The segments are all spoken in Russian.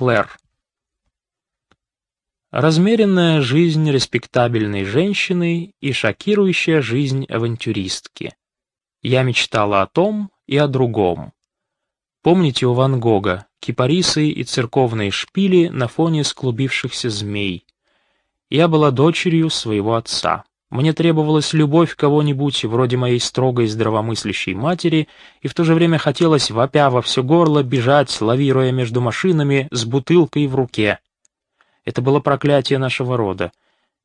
Клэр. Размеренная жизнь респектабельной женщины и шокирующая жизнь авантюристки. Я мечтала о том и о другом. Помните у Ван Гога кипарисы и церковные шпили на фоне склубившихся змей? Я была дочерью своего отца. Мне требовалась любовь кого-нибудь, вроде моей строгой здравомыслящей матери, и в то же время хотелось, вопя во все горло, бежать, лавируя между машинами, с бутылкой в руке. Это было проклятие нашего рода.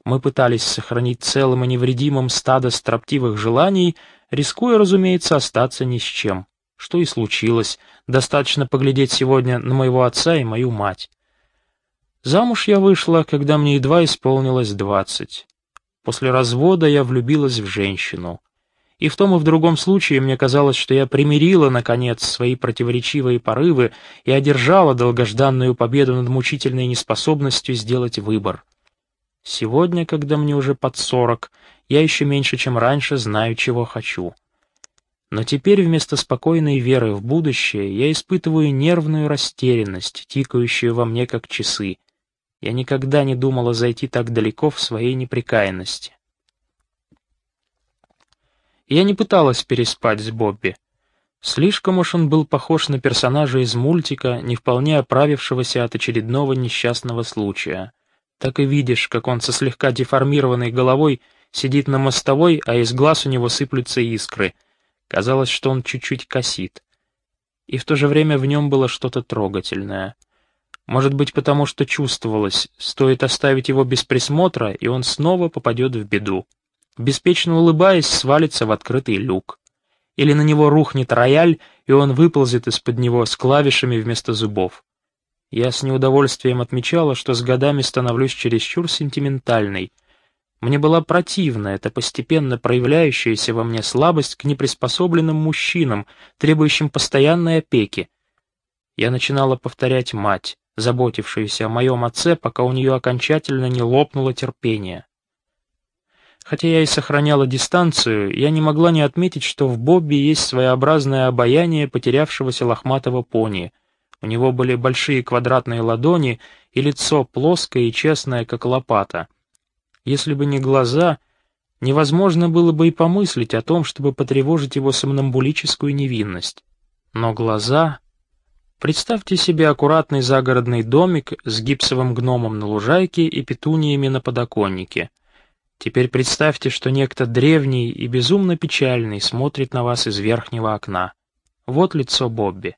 Мы пытались сохранить целым и невредимым стадо строптивых желаний, рискуя, разумеется, остаться ни с чем. Что и случилось. Достаточно поглядеть сегодня на моего отца и мою мать. Замуж я вышла, когда мне едва исполнилось двадцать. После развода я влюбилась в женщину. И в том и в другом случае мне казалось, что я примирила, наконец, свои противоречивые порывы и одержала долгожданную победу над мучительной неспособностью сделать выбор. Сегодня, когда мне уже под сорок, я еще меньше, чем раньше, знаю, чего хочу. Но теперь вместо спокойной веры в будущее я испытываю нервную растерянность, тикающую во мне как часы. Я никогда не думала зайти так далеко в своей неприкаянности. Я не пыталась переспать с Бобби. Слишком уж он был похож на персонажа из мультика, не вполне оправившегося от очередного несчастного случая. Так и видишь, как он со слегка деформированной головой сидит на мостовой, а из глаз у него сыплются искры. Казалось, что он чуть-чуть косит. И в то же время в нем было что-то трогательное. Может быть, потому что чувствовалось, стоит оставить его без присмотра, и он снова попадет в беду. Беспечно улыбаясь, свалится в открытый люк. Или на него рухнет рояль, и он выползет из-под него с клавишами вместо зубов. Я с неудовольствием отмечала, что с годами становлюсь чересчур сентиментальной. Мне была противна эта постепенно проявляющаяся во мне слабость к неприспособленным мужчинам, требующим постоянной опеки. Я начинала повторять мать заботившуюся о моем отце, пока у нее окончательно не лопнуло терпение. Хотя я и сохраняла дистанцию, я не могла не отметить, что в Бобби есть своеобразное обаяние потерявшегося лохматого пони. У него были большие квадратные ладони и лицо плоское и честное, как лопата. Если бы не глаза, невозможно было бы и помыслить о том, чтобы потревожить его сомнамбулическую невинность. Но глаза Представьте себе аккуратный загородный домик с гипсовым гномом на лужайке и петуниями на подоконнике. Теперь представьте, что некто древний и безумно печальный смотрит на вас из верхнего окна. Вот лицо Бобби.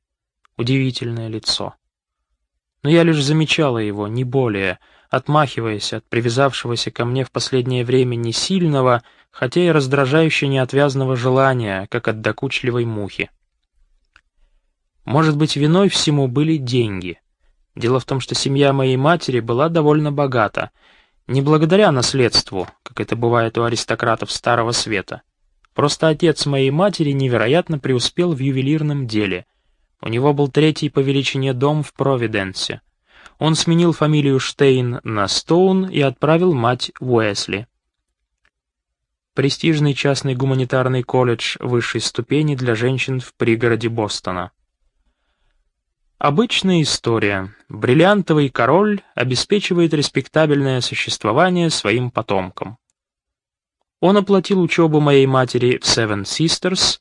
Удивительное лицо. Но я лишь замечала его, не более, отмахиваясь от привязавшегося ко мне в последнее время не сильного, хотя и раздражающе неотвязного желания, как от докучливой мухи. Может быть, виной всему были деньги. Дело в том, что семья моей матери была довольно богата, не благодаря наследству, как это бывает у аристократов Старого Света. Просто отец моей матери невероятно преуспел в ювелирном деле. У него был третий по величине дом в Провиденсе. Он сменил фамилию Штейн на Стоун и отправил мать Уэсли. Престижный частный гуманитарный колледж высшей ступени для женщин в пригороде Бостона. Обычная история. Бриллиантовый король обеспечивает респектабельное существование своим потомкам. Он оплатил учебу моей матери в Seven Sisters,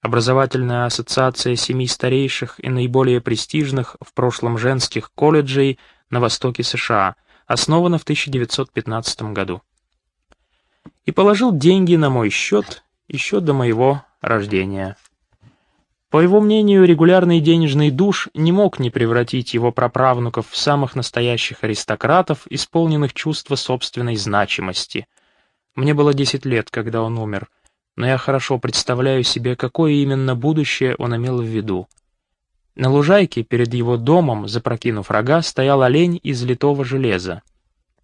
образовательная ассоциация семи старейших и наиболее престижных в прошлом женских колледжей на востоке США, основана в 1915 году. И положил деньги на мой счет еще до моего рождения. По его мнению, регулярный денежный душ не мог не превратить его праправнуков в самых настоящих аристократов, исполненных чувства собственной значимости. Мне было 10 лет, когда он умер, но я хорошо представляю себе, какое именно будущее он имел в виду. На лужайке перед его домом, запрокинув рога, стоял олень из литого железа.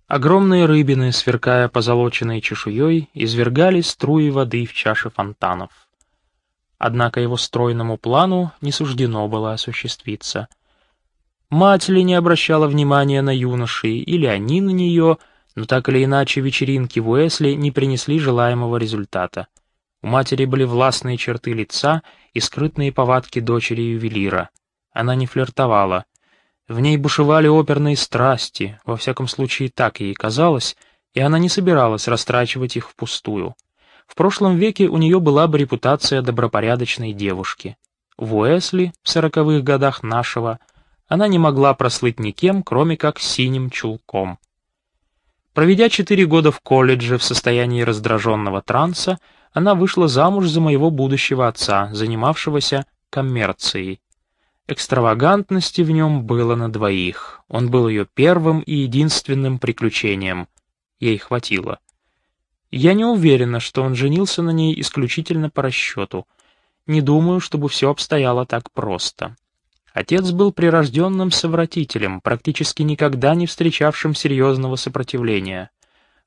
Огромные рыбины, сверкая позолоченной чешуей, извергали струи воды в чаши фонтанов. Однако его стройному плану не суждено было осуществиться. Мать ли не обращала внимания на юношей, или они на нее, но так или иначе вечеринки в Уэсли не принесли желаемого результата. У матери были властные черты лица и скрытные повадки дочери ювелира. Она не флиртовала. В ней бушевали оперные страсти, во всяком случае так ей казалось, и она не собиралась растрачивать их впустую. В прошлом веке у нее была бы репутация добропорядочной девушки. В Уэсли в сороковых годах нашего она не могла прослыть никем, кроме как синим чулком. Проведя четыре года в колледже в состоянии раздраженного транса, она вышла замуж за моего будущего отца, занимавшегося коммерцией. Экстравагантности в нем было на двоих. Он был ее первым и единственным приключением. Ей хватило. Я не уверена, что он женился на ней исключительно по расчету. Не думаю, чтобы все обстояло так просто. Отец был прирожденным совратителем, практически никогда не встречавшим серьезного сопротивления.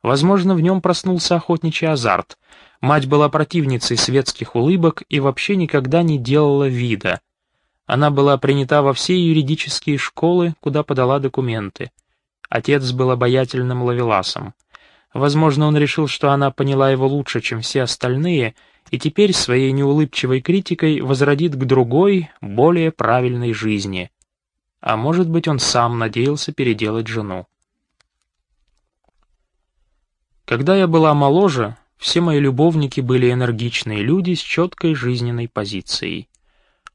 Возможно, в нем проснулся охотничий азарт. Мать была противницей светских улыбок и вообще никогда не делала вида. Она была принята во все юридические школы, куда подала документы. Отец был обаятельным ловеласом. Возможно, он решил, что она поняла его лучше, чем все остальные, и теперь своей неулыбчивой критикой возродит к другой, более правильной жизни. А может быть, он сам надеялся переделать жену. Когда я была моложе, все мои любовники были энергичные люди с четкой жизненной позицией.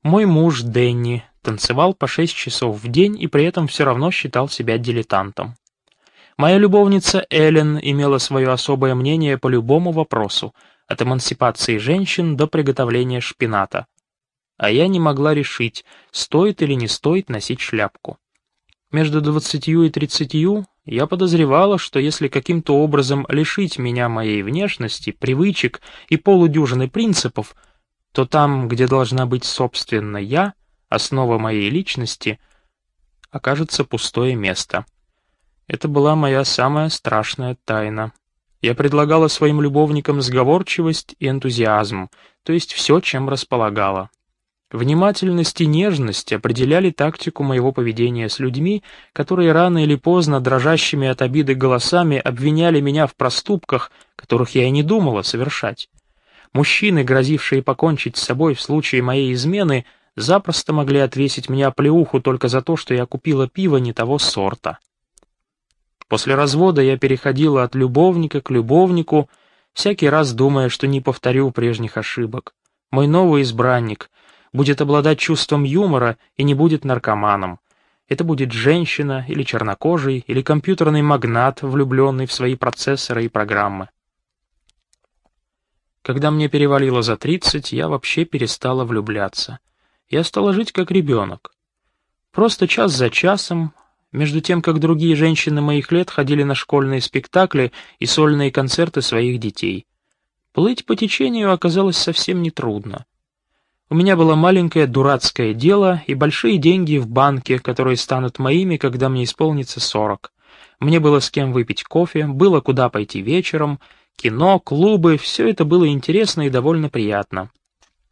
Мой муж Дэнни танцевал по шесть часов в день и при этом все равно считал себя дилетантом. Моя любовница Эллен имела свое особое мнение по любому вопросу, от эмансипации женщин до приготовления шпината. А я не могла решить, стоит или не стоит носить шляпку. Между двадцатью и тридцатью я подозревала, что если каким-то образом лишить меня моей внешности, привычек и полудюжины принципов, то там, где должна быть собственно я, основа моей личности, окажется пустое место. Это была моя самая страшная тайна. Я предлагала своим любовникам сговорчивость и энтузиазм, то есть все, чем располагала. Внимательность и нежность определяли тактику моего поведения с людьми, которые рано или поздно дрожащими от обиды голосами обвиняли меня в проступках, которых я и не думала совершать. Мужчины, грозившие покончить с собой в случае моей измены, запросто могли отвесить мне оплеуху только за то, что я купила пиво не того сорта. После развода я переходила от любовника к любовнику, всякий раз думая, что не повторю прежних ошибок. Мой новый избранник будет обладать чувством юмора и не будет наркоманом. Это будет женщина или чернокожий, или компьютерный магнат, влюбленный в свои процессоры и программы. Когда мне перевалило за тридцать, я вообще перестала влюбляться. Я стала жить как ребенок. Просто час за часом, между тем, как другие женщины моих лет ходили на школьные спектакли и сольные концерты своих детей. Плыть по течению оказалось совсем нетрудно. У меня было маленькое дурацкое дело и большие деньги в банке, которые станут моими, когда мне исполнится сорок. Мне было с кем выпить кофе, было куда пойти вечером, кино, клубы, все это было интересно и довольно приятно.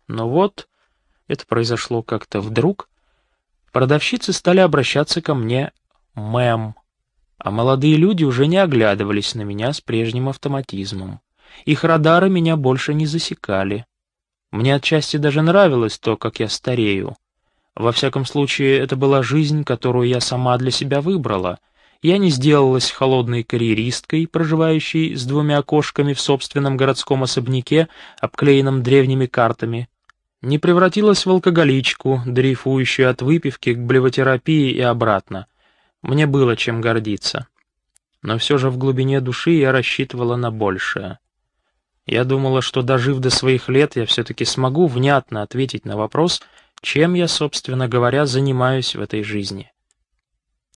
Но вот, это произошло как-то вдруг, продавщицы стали обращаться ко мне «мэм», а молодые люди уже не оглядывались на меня с прежним автоматизмом. Их радары меня больше не засекали. Мне отчасти даже нравилось то, как я старею. Во всяком случае, это была жизнь, которую я сама для себя выбрала. Я не сделалась холодной карьеристкой, проживающей с двумя окошками в собственном городском особняке, обклеенном древними картами. Не превратилась в алкоголичку, дрейфующую от выпивки к блевотерапии и обратно. Мне было чем гордиться. Но все же в глубине души я рассчитывала на большее. Я думала, что, дожив до своих лет, я все-таки смогу внятно ответить на вопрос, чем я, собственно говоря, занимаюсь в этой жизни.